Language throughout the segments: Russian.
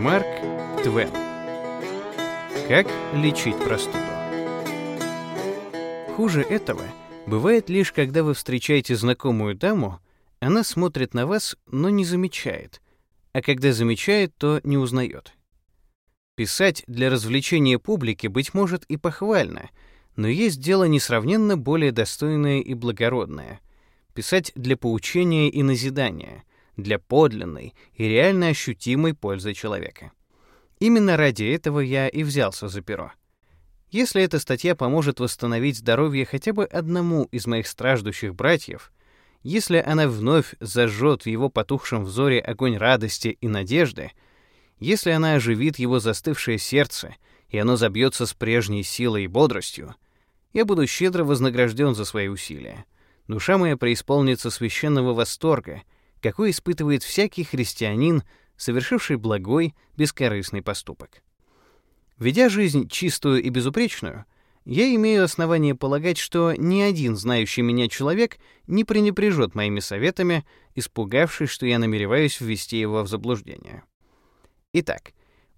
Марк Твен. Как лечить простуду? Хуже этого бывает лишь, когда вы встречаете знакомую даму, она смотрит на вас, но не замечает, а когда замечает, то не узнает. Писать для развлечения публики, быть может, и похвально, но есть дело несравненно более достойное и благородное. Писать для поучения и назидания, для подлинной и реально ощутимой пользы человека. Именно ради этого я и взялся за перо. Если эта статья поможет восстановить здоровье хотя бы одному из моих страждущих братьев, если она вновь зажжет в его потухшем взоре огонь радости и надежды, если она оживит его застывшее сердце, и оно забьется с прежней силой и бодростью, я буду щедро вознагражден за свои усилия. Душа моя преисполнится священного восторга — какой испытывает всякий христианин, совершивший благой, бескорыстный поступок. Ведя жизнь чистую и безупречную, я имею основание полагать, что ни один знающий меня человек не пренебрежет моими советами, испугавшись, что я намереваюсь ввести его в заблуждение. Итак,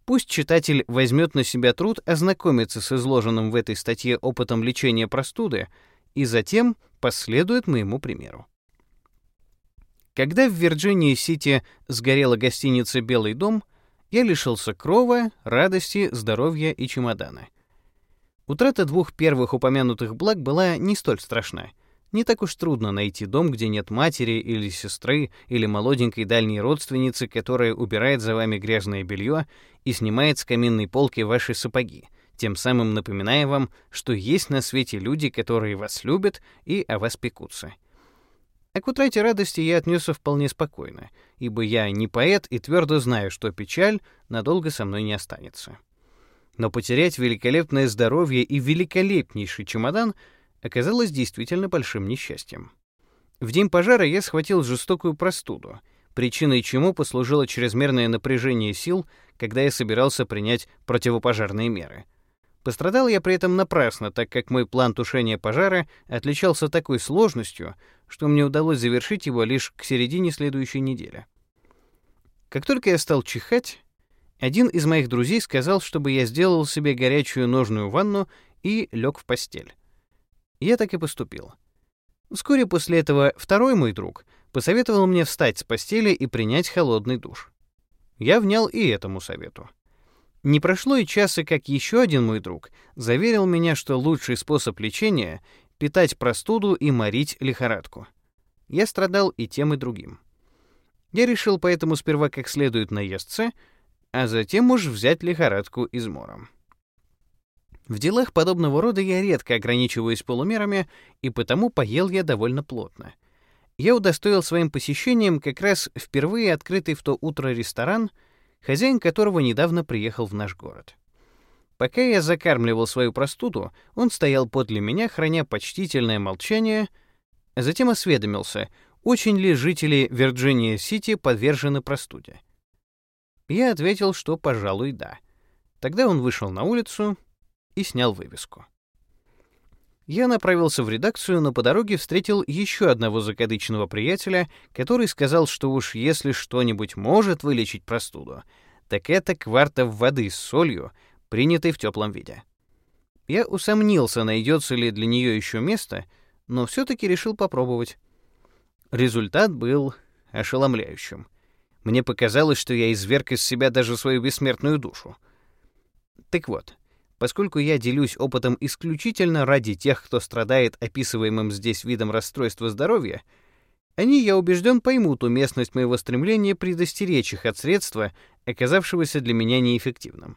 пусть читатель возьмет на себя труд ознакомиться с изложенным в этой статье опытом лечения простуды и затем последует моему примеру. Когда в Вирджинии-Сити сгорела гостиница «Белый дом», я лишился крова, радости, здоровья и чемодана. Утрата двух первых упомянутых благ была не столь страшна. Не так уж трудно найти дом, где нет матери или сестры, или молоденькой дальней родственницы, которая убирает за вами грязное белье и снимает с каминной полки ваши сапоги, тем самым напоминая вам, что есть на свете люди, которые вас любят и о вас пекутся. А к утрате радости я отнесся вполне спокойно, ибо я не поэт и твердо знаю, что печаль надолго со мной не останется. Но потерять великолепное здоровье и великолепнейший чемодан оказалось действительно большим несчастьем. В день пожара я схватил жестокую простуду, причиной чему послужило чрезмерное напряжение сил, когда я собирался принять противопожарные меры. Пострадал я при этом напрасно, так как мой план тушения пожара отличался такой сложностью, что мне удалось завершить его лишь к середине следующей недели. Как только я стал чихать, один из моих друзей сказал, чтобы я сделал себе горячую ножную ванну и лег в постель. Я так и поступил. Вскоре после этого второй мой друг посоветовал мне встать с постели и принять холодный душ. Я внял и этому совету. Не прошло и часа, как еще один мой друг заверил меня, что лучший способ лечения — питать простуду и морить лихорадку. Я страдал и тем, и другим. Я решил поэтому сперва как следует наесться, а затем уж взять лихорадку измором. В делах подобного рода я редко ограничиваюсь полумерами, и потому поел я довольно плотно. Я удостоил своим посещением как раз впервые открытый в то утро ресторан — хозяин которого недавно приехал в наш город. Пока я закармливал свою простуду, он стоял подле меня, храня почтительное молчание, а затем осведомился, очень ли жители Вирджиния-Сити подвержены простуде. Я ответил, что, пожалуй, да. Тогда он вышел на улицу и снял вывеску. Я направился в редакцию, но по дороге встретил еще одного закадычного приятеля, который сказал, что уж если что-нибудь может вылечить простуду, так это кварта воды с солью, принятой в теплом виде. Я усомнился, найдется ли для нее еще место, но все-таки решил попробовать. Результат был ошеломляющим. Мне показалось, что я изверг из себя даже свою бессмертную душу. Так вот, Поскольку я делюсь опытом исключительно ради тех, кто страдает описываемым здесь видом расстройства здоровья, они, я убежден, поймут уместность моего стремления предостеречь их от средства, оказавшегося для меня неэффективным.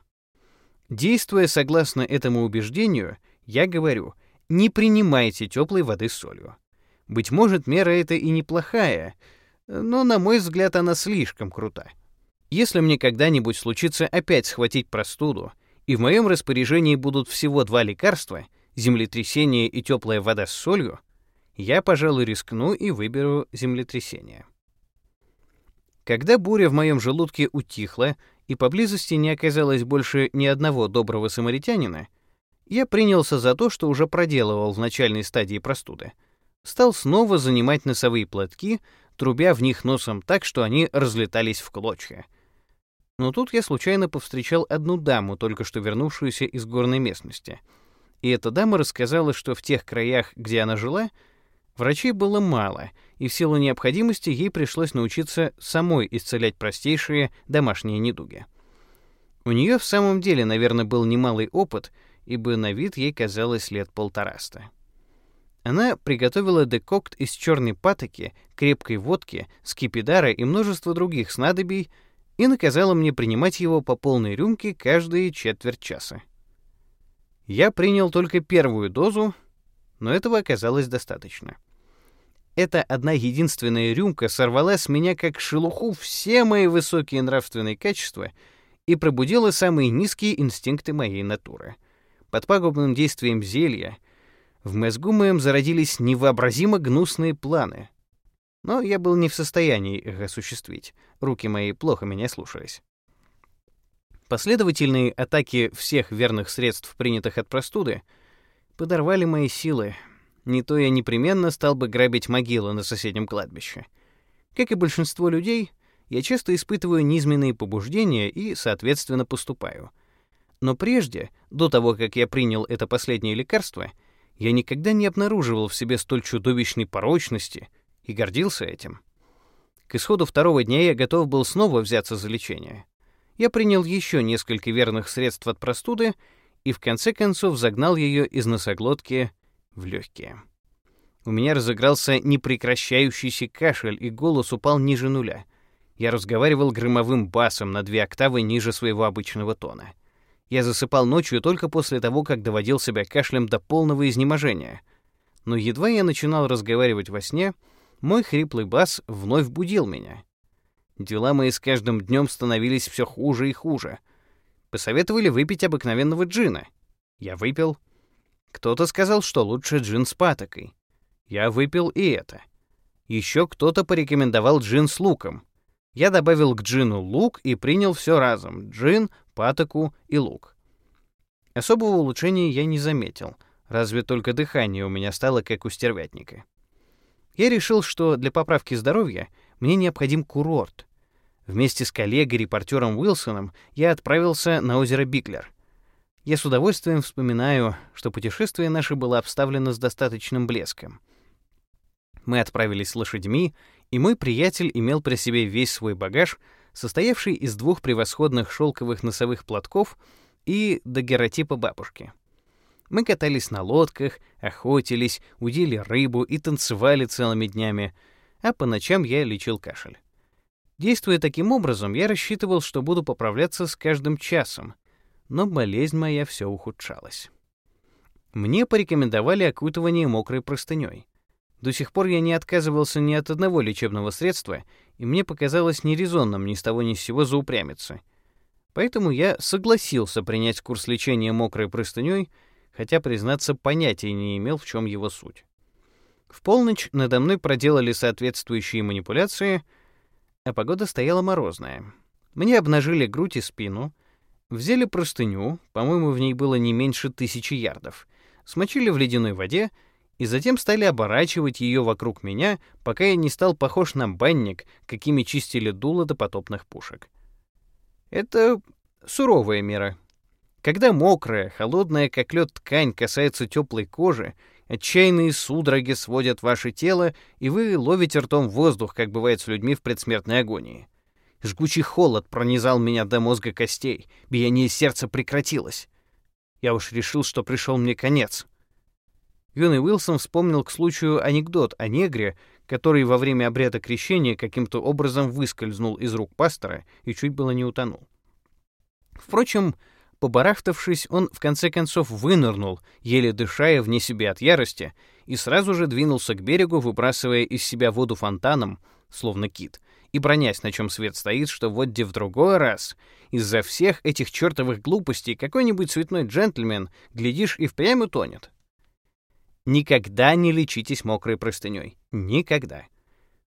Действуя согласно этому убеждению, я говорю, не принимайте теплой воды с солью. Быть может, мера эта и неплохая, но, на мой взгляд, она слишком крута. Если мне когда-нибудь случится опять схватить простуду, и в моем распоряжении будут всего два лекарства — землетрясение и теплая вода с солью, я, пожалуй, рискну и выберу землетрясение. Когда буря в моем желудке утихла и поблизости не оказалось больше ни одного доброго самаритянина, я принялся за то, что уже проделывал в начальной стадии простуды. Стал снова занимать носовые платки, трубя в них носом так, что они разлетались в клочья. Но тут я случайно повстречал одну даму, только что вернувшуюся из горной местности. И эта дама рассказала, что в тех краях, где она жила, врачей было мало, и в силу необходимости ей пришлось научиться самой исцелять простейшие домашние недуги. У нее в самом деле, наверное, был немалый опыт, ибо на вид ей казалось лет полтораста. Она приготовила декокт из черной патоки, крепкой водки, скипидара и множества других снадобий и наказала мне принимать его по полной рюмке каждые четверть часа. Я принял только первую дозу, но этого оказалось достаточно. Эта одна единственная рюмка сорвала с меня как шелуху все мои высокие нравственные качества и пробудила самые низкие инстинкты моей натуры. Под пагубным действием зелья в мозгу моем зародились невообразимо гнусные планы — но я был не в состоянии их осуществить. Руки мои плохо меня слушались. Последовательные атаки всех верных средств, принятых от простуды, подорвали мои силы. Не то я непременно стал бы грабить могилы на соседнем кладбище. Как и большинство людей, я часто испытываю низменные побуждения и, соответственно, поступаю. Но прежде, до того, как я принял это последнее лекарство, я никогда не обнаруживал в себе столь чудовищной порочности — и гордился этим. К исходу второго дня я готов был снова взяться за лечение. Я принял еще несколько верных средств от простуды и в конце концов загнал ее из носоглотки в легкие. У меня разыгрался непрекращающийся кашель, и голос упал ниже нуля. Я разговаривал громовым басом на две октавы ниже своего обычного тона. Я засыпал ночью только после того, как доводил себя кашлем до полного изнеможения. Но едва я начинал разговаривать во сне — мой хриплый бас вновь будил меня. Дела мои с каждым днем становились все хуже и хуже. Посоветовали выпить обыкновенного джина. Я выпил. Кто-то сказал, что лучше джин с патокой. Я выпил и это. Еще кто-то порекомендовал джин с луком. Я добавил к джину лук и принял все разом: джин, патоку и лук. Особого улучшения я не заметил, разве только дыхание у меня стало как у стервятника. Я решил, что для поправки здоровья мне необходим курорт. Вместе с коллегой-репортером Уилсоном я отправился на озеро Биклер. Я с удовольствием вспоминаю, что путешествие наше было обставлено с достаточным блеском. Мы отправились лошадьми, и мой приятель имел при себе весь свой багаж, состоявший из двух превосходных шелковых носовых платков и дагеротипа бабушки — мы катались на лодках, охотились, удили рыбу и танцевали целыми днями, а по ночам я лечил кашель. Действуя таким образом, я рассчитывал, что буду поправляться с каждым часом, но болезнь моя все ухудшалась. Мне порекомендовали окутывание мокрой простыней. До сих пор я не отказывался ни от одного лечебного средства, и мне показалось нерезонным ни с того ни с сего заупрямиться. Поэтому я согласился принять курс лечения мокрой простыней хотя, признаться, понятия не имел, в чем его суть. В полночь надо мной проделали соответствующие манипуляции, а погода стояла морозная. Мне обнажили грудь и спину, взяли простыню, по-моему, в ней было не меньше тысячи ярдов, смочили в ледяной воде и затем стали оборачивать ее вокруг меня, пока я не стал похож на банник, какими чистили дуло до потопных пушек. Это суровая мера, когда мокрая, холодная, как лед ткань касается теплой кожи, отчаянные судороги сводят ваше тело, и вы ловите ртом воздух, как бывает с людьми в предсмертной агонии. Жгучий холод пронизал меня до мозга костей, биение сердца прекратилось. Я уж решил, что пришел мне конец. Юный Уилсон вспомнил к случаю анекдот о негре, который во время обряда крещения каким-то образом выскользнул из рук пастора и чуть было не утонул. Впрочем, Побарахтавшись, он в конце концов вынырнул, еле дыша вне себя от ярости, и сразу же двинулся к берегу, выбрасывая из себя воду фонтаном, словно кит, и бронясь, на чем свет стоит, что вот где в другой раз из-за всех этих чертовых глупостей какой-нибудь цветной джентльмен, глядишь, и впрямь утонет. Никогда не лечитесь мокрой простыней. Никогда.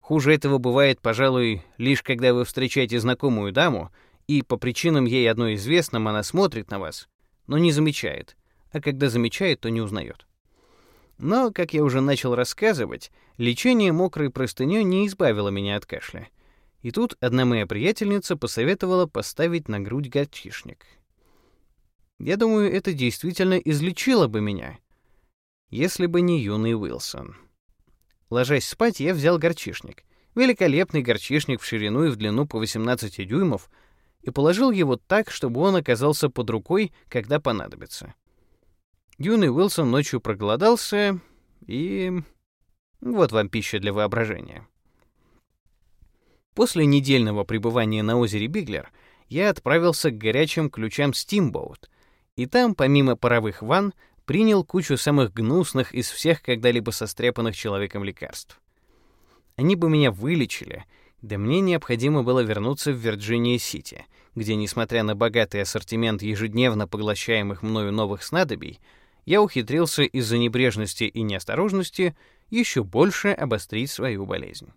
Хуже этого бывает, пожалуй, лишь когда вы встречаете знакомую даму, и по причинам ей одной известным она смотрит на вас, но не замечает, а когда замечает, то не узнает. Но, как я уже начал рассказывать, лечение мокрой простыней не избавило меня от кашля. И тут одна моя приятельница посоветовала поставить на грудь горчишник. Я думаю, это действительно излечило бы меня, если бы не юный Уилсон. Ложась спать, я взял горчишник. Великолепный горчишник в ширину и в длину по 18 дюймов и положил его так, чтобы он оказался под рукой, когда понадобится. Юный Уилсон ночью проголодался, и... Вот вам пища для воображения. После недельного пребывания на озере Биглер я отправился к горячим ключам Steamboat, и там, помимо паровых ванн, принял кучу самых гнусных из всех когда-либо состряпанных человеком лекарств. Они бы меня вылечили, да мне необходимо было вернуться в Вирджиния-Сити, где, несмотря на богатый ассортимент ежедневно поглощаемых мною новых снадобий, я ухитрился из-за небрежности и неосторожности еще больше обострить свою болезнь.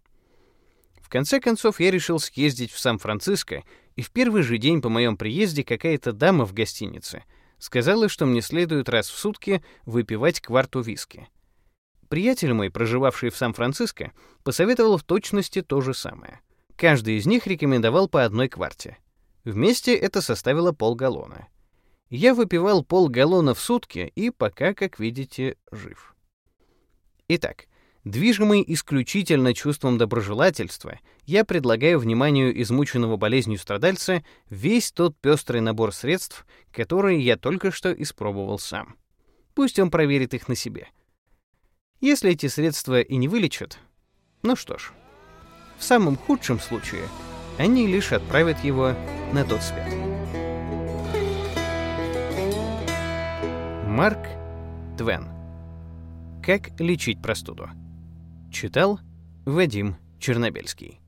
В конце концов, я решил съездить в Сан-Франциско, и в первый же день по моем приезде какая-то дама в гостинице сказала, что мне следует раз в сутки выпивать кварту виски. Приятель мой, проживавший в Сан-Франциско, посоветовал в точности то же самое. Каждый из них рекомендовал по одной кварте. Вместе это составило полгаллона. Я выпивал полгаллона в сутки и пока, как видите, жив. Итак, движимый исключительно чувством доброжелательства, я предлагаю вниманию измученного болезнью страдальца весь тот пестрый набор средств, которые я только что испробовал сам. Пусть он проверит их на себе. Если эти средства и не вылечат, ну что ж, в самом худшем случае они лишь отправят его на тот свет. Марк Твен. Как лечить простуду? Читал Вадим Чернобельский.